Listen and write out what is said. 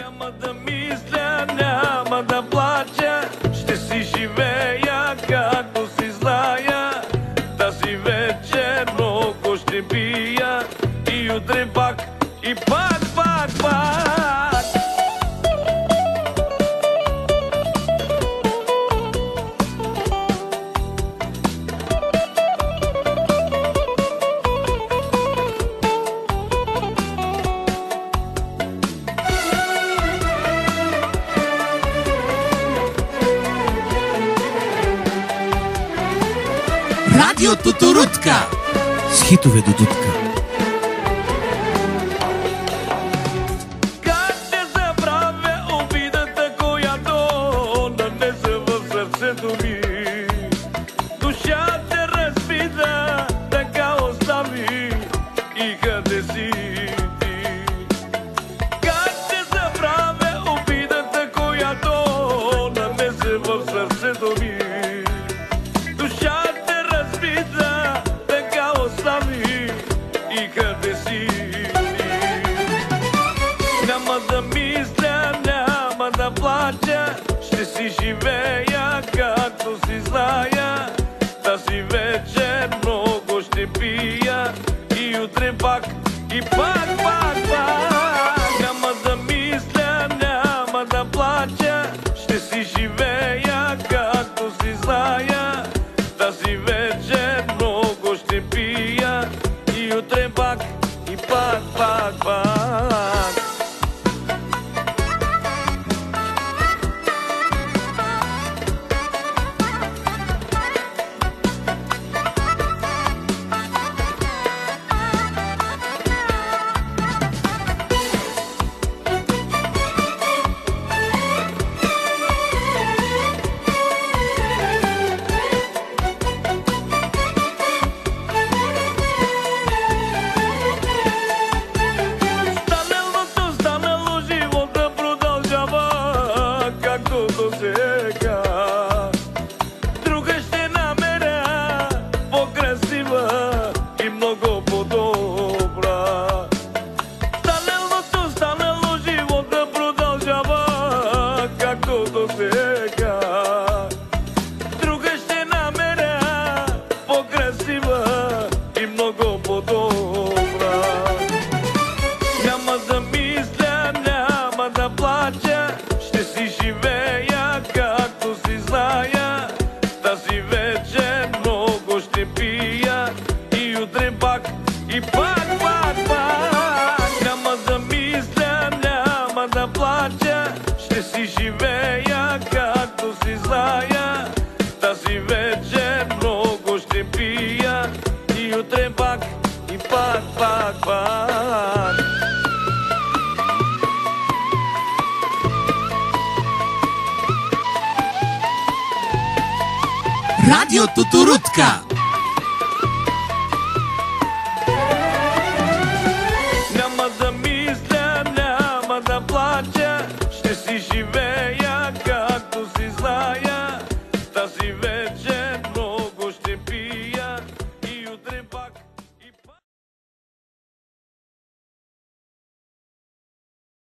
Няма да мисля, няма да плача, ще си живея както си зная. Тази вечер много ще пия и утре пак, и пак, пак, пак. Радио Тутурутка с хитове до дудка. Душата разбита, така остави и къде си остави и къде си? Няма да мисля, няма да плача, ще си живея както си зная. Тази вечер много ще пия и утре пак, и пак, пак, пак. Няма да мисля, няма да плача, ще си живея и пак, пак, пак. Няма да мисля, няма да плача, ще си живея както си зная. Тази вечер много ще пия и утре пак, и пак, пак, пак. Радио Тутурутка se estiver